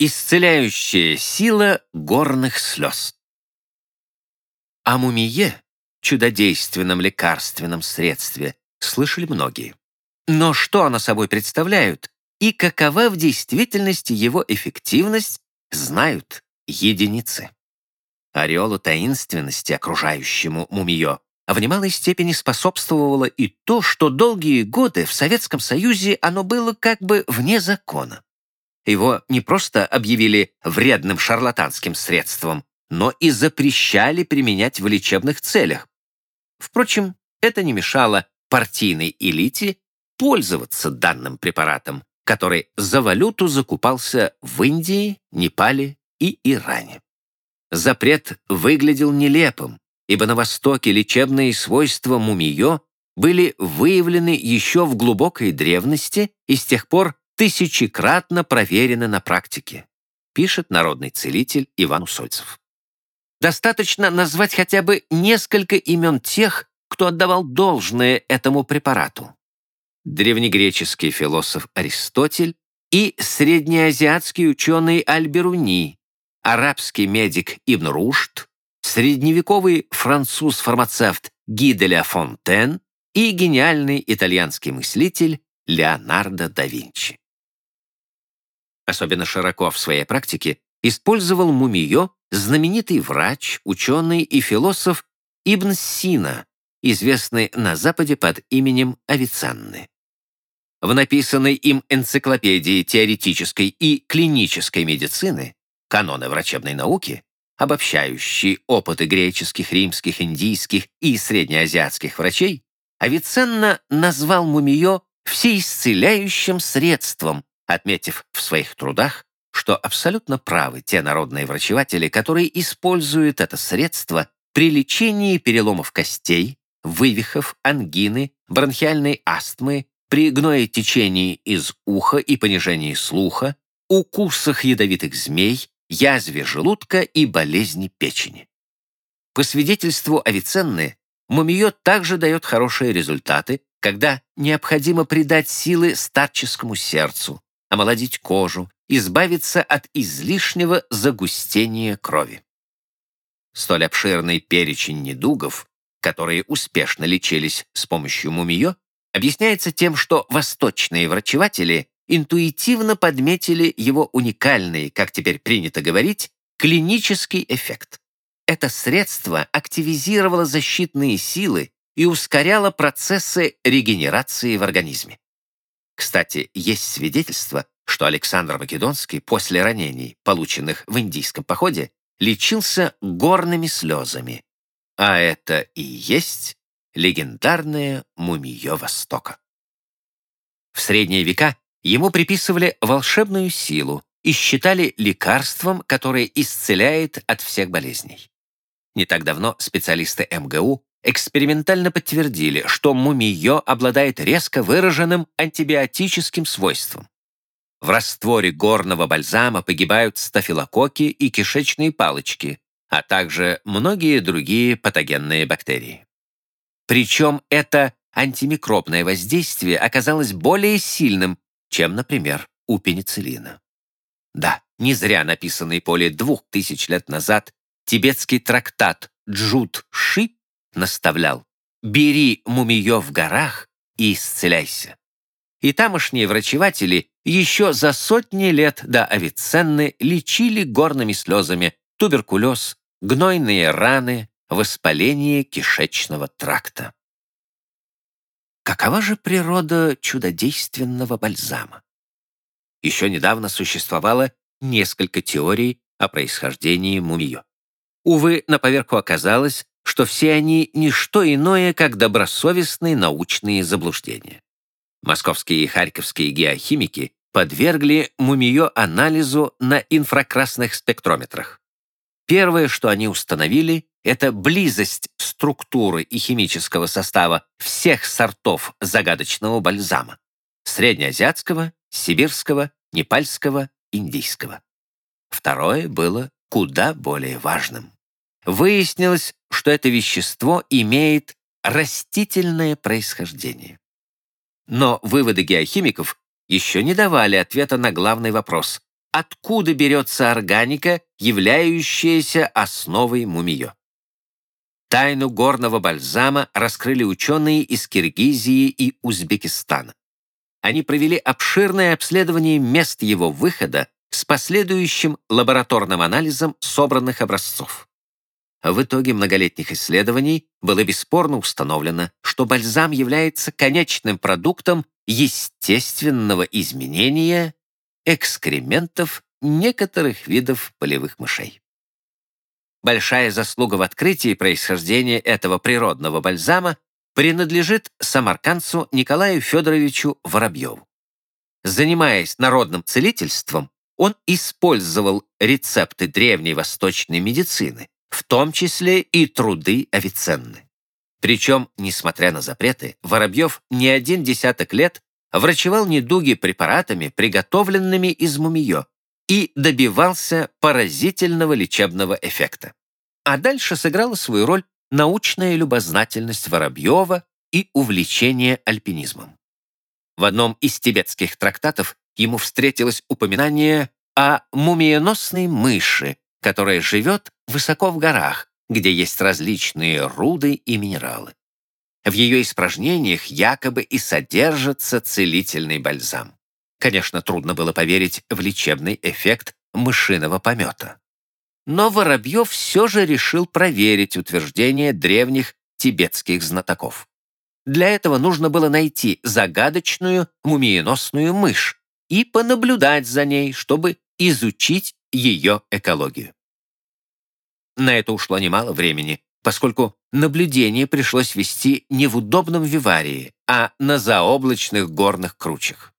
Исцеляющая сила горных слез. О мумие, чудодейственном лекарственном средстве, слышали многие. Но что оно собой представляет и какова в действительности его эффективность, знают единицы. Ореолу таинственности, окружающему мумиё, в немалой степени способствовало и то, что долгие годы в Советском Союзе оно было как бы вне закона. Его не просто объявили вредным шарлатанским средством, но и запрещали применять в лечебных целях. Впрочем, это не мешало партийной элите пользоваться данным препаратом, который за валюту закупался в Индии, Непале и Иране. Запрет выглядел нелепым, ибо на Востоке лечебные свойства мумиё были выявлены еще в глубокой древности и с тех пор тысячекратно проверены на практике, пишет народный целитель Иван Усольцев. Достаточно назвать хотя бы несколько имен тех, кто отдавал должное этому препарату. Древнегреческий философ Аристотель и среднеазиатский ученый Альберуни, арабский медик Ибн Рушд, средневековый француз-фармацевт Ги де ля Фонтен и гениальный итальянский мыслитель Леонардо да Винчи особенно широко в своей практике, использовал мумиё знаменитый врач, ученый и философ Ибн Сина, известный на Западе под именем Авиценны. В написанной им энциклопедии теоретической и клинической медицины «Каноны врачебной науки», обобщающие опыты греческих, римских, индийских и среднеазиатских врачей, Авиценна назвал мумиё всеисцеляющим средством, отметив в своих трудах, что абсолютно правы те народные врачеватели, которые используют это средство при лечении переломов костей, вывихов, ангины, бронхиальной астмы, при гноетечении из уха и понижении слуха, укусах ядовитых змей, язве желудка и болезни печени. По свидетельству Авиценны, мумиё также дает хорошие результаты, когда необходимо придать силы старческому сердцу, омолодить кожу, избавиться от излишнего загустения крови. Столь обширный перечень недугов, которые успешно лечились с помощью мумиё, объясняется тем, что восточные врачеватели интуитивно подметили его уникальный, как теперь принято говорить, клинический эффект. Это средство активизировало защитные силы и ускоряло процессы регенерации в организме. Кстати, есть свидетельство, что Александр Македонский после ранений, полученных в индийском походе, лечился горными слезами. А это и есть легендарное мумиё Востока. В средние века ему приписывали волшебную силу и считали лекарством, которое исцеляет от всех болезней. Не так давно специалисты МГУ экспериментально подтвердили, что мумиё обладает резко выраженным антибиотическим свойством. В растворе горного бальзама погибают стафилококки и кишечные палочки, а также многие другие патогенные бактерии. Причем это антимикробное воздействие оказалось более сильным, чем, например, у пенициллина. Да, не зря написанный более двух тысяч лет назад тибетский трактат Джут Ши наставлял «Бери мумиё в горах и исцеляйся». И тамошние врачеватели еще за сотни лет до Авиценны лечили горными слезами туберкулез, гнойные раны, воспаление кишечного тракта. Какова же природа чудодейственного бальзама? Еще недавно существовало несколько теорий о происхождении мумиё. Увы, на поверку оказалось, что все они — ничто иное, как добросовестные научные заблуждения. Московские и харьковские геохимики подвергли мумиё анализу на инфракрасных спектрометрах. Первое, что они установили, это близость структуры и химического состава всех сортов загадочного бальзама — среднеазиатского, сибирского, непальского, индийского. Второе было куда более важным. Выяснилось, что это вещество имеет растительное происхождение. Но выводы геохимиков еще не давали ответа на главный вопрос, откуда берется органика, являющаяся основой мумиё. Тайну горного бальзама раскрыли ученые из Киргизии и Узбекистана. Они провели обширное обследование мест его выхода с последующим лабораторным анализом собранных образцов. В итоге многолетних исследований было бесспорно установлено, что бальзам является конечным продуктом естественного изменения экскрементов некоторых видов полевых мышей. Большая заслуга в открытии происхождения этого природного бальзама принадлежит самаркандцу Николаю Федоровичу Воробьеву. Занимаясь народным целительством, он использовал рецепты древней восточной медицины, в том числе и труды Авиценны. Причем, несмотря на запреты, Воробьев не один десяток лет врачевал недуги препаратами, приготовленными из мумиё, и добивался поразительного лечебного эффекта. А дальше сыграла свою роль научная любознательность Воробьева и увлечение альпинизмом. В одном из тибетских трактатов ему встретилось упоминание о мумиеносной мыши, которая живет высоко в горах, где есть различные руды и минералы. В ее испражнениях якобы и содержится целительный бальзам. Конечно, трудно было поверить в лечебный эффект мышиного помета. Но Воробьев все же решил проверить утверждение древних тибетских знатоков. Для этого нужно было найти загадочную мумиеносную мышь и понаблюдать за ней, чтобы изучить ее экологию. На это ушло немало времени, поскольку наблюдение пришлось вести не в удобном виварии, а на заоблачных горных кручах.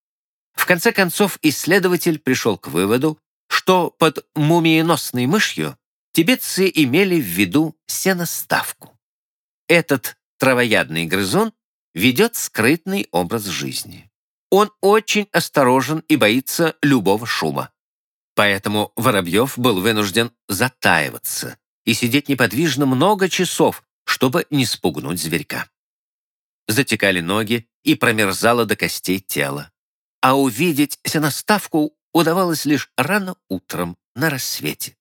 В конце концов, исследователь пришел к выводу, что под мумиеносной мышью тибетцы имели в виду сеноставку. Этот травоядный грызун ведет скрытный образ жизни. Он очень осторожен и боится любого шума. Поэтому Воробьев был вынужден затаиваться и сидеть неподвижно много часов, чтобы не спугнуть зверька. Затекали ноги и промерзало до костей тело а увидеть сеноставку удавалось лишь рано утром на рассвете.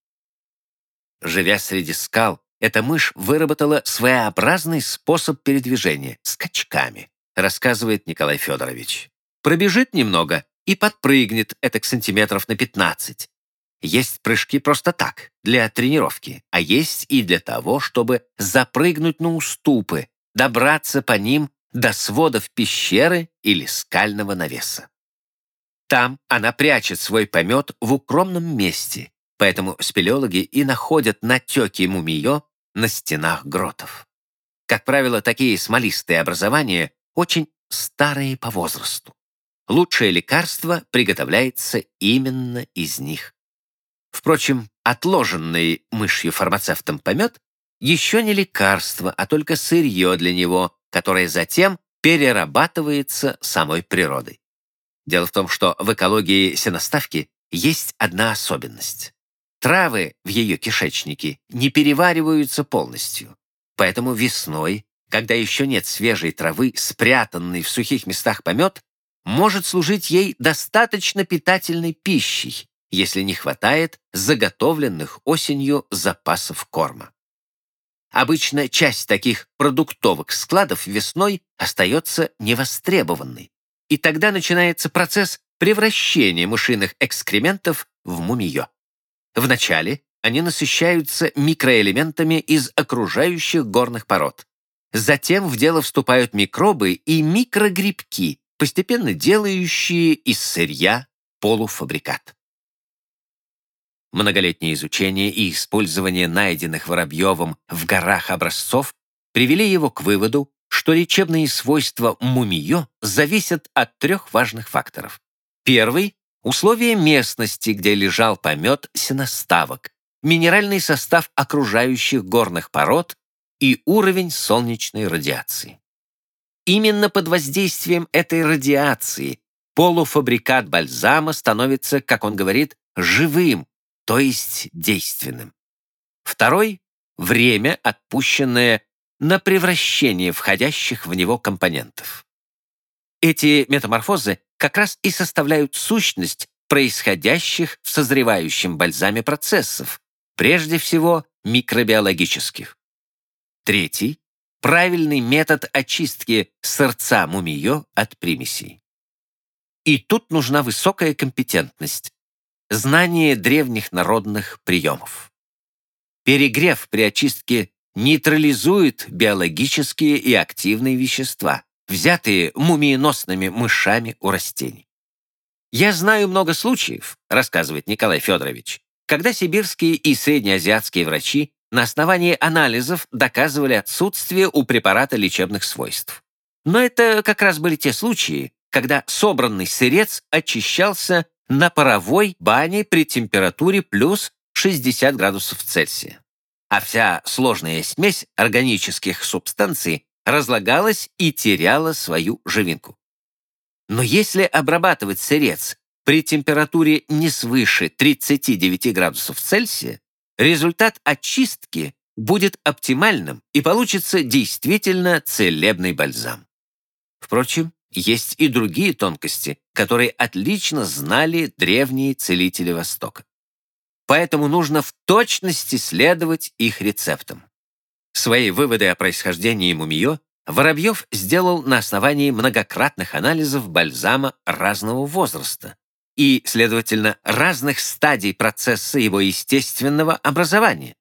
Живя среди скал, эта мышь выработала своеобразный способ передвижения — скачками, рассказывает Николай Федорович. Пробежит немного и подпрыгнет этак сантиметров на 15. Есть прыжки просто так, для тренировки, а есть и для того, чтобы запрыгнуть на уступы, добраться по ним до сводов пещеры или скального навеса. Там она прячет свой помет в укромном месте, поэтому спелеологи и находят натеки мумиё на стенах гротов. Как правило, такие смолистые образования очень старые по возрасту. Лучшее лекарство приготовляется именно из них. Впрочем, отложенный мышью-фармацевтом помет еще не лекарство, а только сырье для него, которое затем перерабатывается самой природой. Дело в том, что в экологии сеноставки есть одна особенность. Травы в ее кишечнике не перевариваются полностью. Поэтому весной, когда еще нет свежей травы, спрятанной в сухих местах помет, может служить ей достаточно питательной пищей, если не хватает заготовленных осенью запасов корма. Обычно часть таких продуктовых складов весной остается невостребованной, и тогда начинается процесс превращения мышиных экскрементов в мумиё. Вначале они насыщаются микроэлементами из окружающих горных пород. Затем в дело вступают микробы и микрогрибки, постепенно делающие из сырья полуфабрикат. Многолетнее изучение и использование найденных Воробьевым в горах образцов привели его к выводу, что лечебные свойства мумиё зависят от трех важных факторов. Первый — условия местности, где лежал помет сеноставок, минеральный состав окружающих горных пород и уровень солнечной радиации. Именно под воздействием этой радиации полуфабрикат бальзама становится, как он говорит, живым, то есть действенным. Второй — время, отпущенное на превращение входящих в него компонентов. Эти метаморфозы как раз и составляют сущность происходящих в созревающем бальзаме процессов, прежде всего микробиологических. Третий – правильный метод очистки сырца мумиё от примесей. И тут нужна высокая компетентность, знание древних народных приемов. Перегрев при очистке нейтрализует биологические и активные вещества, взятые мумиеносными мышами у растений. «Я знаю много случаев», — рассказывает Николай Федорович, когда сибирские и среднеазиатские врачи на основании анализов доказывали отсутствие у препарата лечебных свойств. Но это как раз были те случаи, когда собранный сырец очищался на паровой бане при температуре плюс 60 градусов Цельсия. А вся сложная смесь органических субстанций разлагалась и теряла свою живинку. Но если обрабатывать сырец при температуре не свыше 39 градусов Цельсия, результат очистки будет оптимальным и получится действительно целебный бальзам. Впрочем, есть и другие тонкости, которые отлично знали древние целители Востока. Поэтому нужно в точности следовать их рецептам. Свои выводы о происхождении мумиё Воробьев сделал на основании многократных анализов бальзама разного возраста и, следовательно, разных стадий процесса его естественного образования.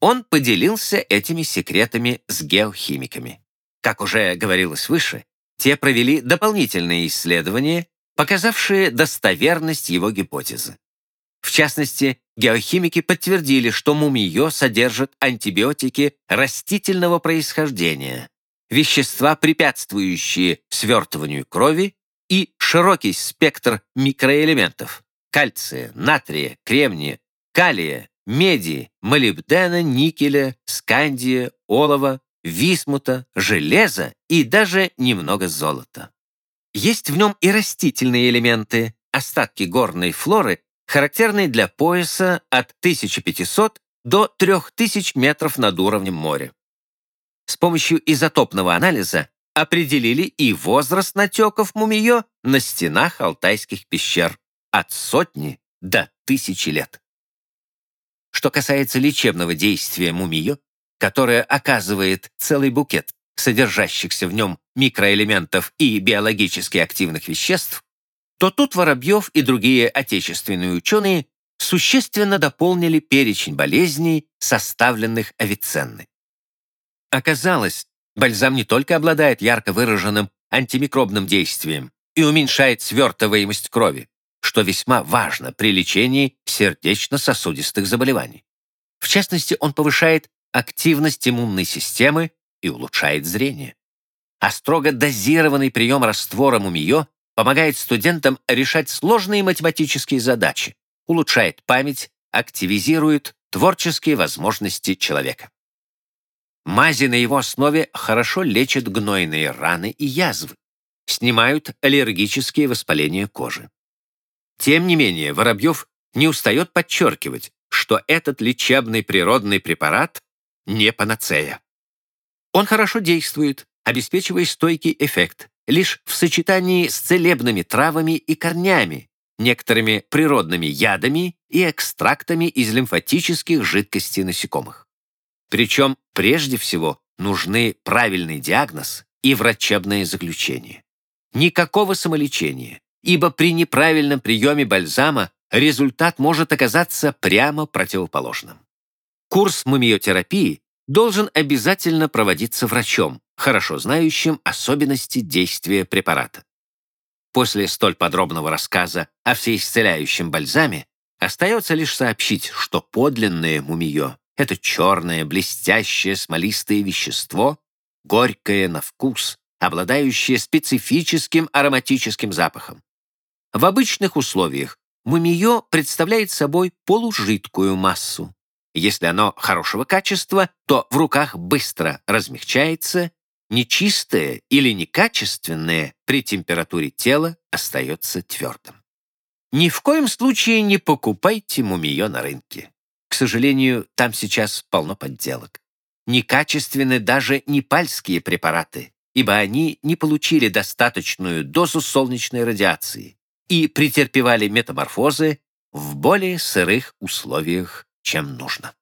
Он поделился этими секретами с геохимиками. Как уже говорилось выше, те провели дополнительные исследования, показавшие достоверность его гипотезы. В частности, геохимики подтвердили, что мумиё содержит антибиотики растительного происхождения, вещества, препятствующие свертыванию крови, и широкий спектр микроэлементов – кальция, натрия, кремния, калия, меди, молибдена, никеля, скандия, олова, висмута, железа и даже немного золота. Есть в нем и растительные элементы, остатки горной флоры, характерные для пояса от 1500 до 3000 метров над уровнем моря. С помощью изотопного анализа определили и возраст натеков мумиё на стенах алтайских пещер от сотни до тысячи лет. Что касается лечебного действия мумиё, которое оказывает целый букет содержащихся в нем микроэлементов и биологически активных веществ, то тут Воробьев и другие отечественные ученые существенно дополнили перечень болезней, составленных Авиценной. Оказалось, бальзам не только обладает ярко выраженным антимикробным действием и уменьшает свертываемость крови, что весьма важно при лечении сердечно-сосудистых заболеваний. В частности, он повышает активность иммунной системы и улучшает зрение. А строго дозированный прием раствора мумиё помогает студентам решать сложные математические задачи, улучшает память, активизирует творческие возможности человека. Мази на его основе хорошо лечат гнойные раны и язвы, снимают аллергические воспаления кожи. Тем не менее, Воробьев не устает подчеркивать, что этот лечебный природный препарат не панацея. Он хорошо действует, обеспечивая стойкий эффект, лишь в сочетании с целебными травами и корнями, некоторыми природными ядами и экстрактами из лимфатических жидкостей насекомых. Причем прежде всего нужны правильный диагноз и врачебное заключение. Никакого самолечения, ибо при неправильном приеме бальзама результат может оказаться прямо противоположным. Курс мумиотерапии должен обязательно проводиться врачом, хорошо знающим особенности действия препарата. После столь подробного рассказа о всеисцеляющем бальзаме остается лишь сообщить, что подлинное мумиё это черное, блестящее, смолистое вещество, горькое на вкус, обладающее специфическим ароматическим запахом. В обычных условиях мумиё представляет собой полужидкую массу. Если оно хорошего качества, то в руках быстро размягчается, нечистое или некачественное при температуре тела остается твердым. Ни в коем случае не покупайте мумиё на рынке. К сожалению, там сейчас полно подделок. Некачественны даже непальские препараты, ибо они не получили достаточную дозу солнечной радиации, и претерпевали метаморфозы в более сырых условиях, чем нужно.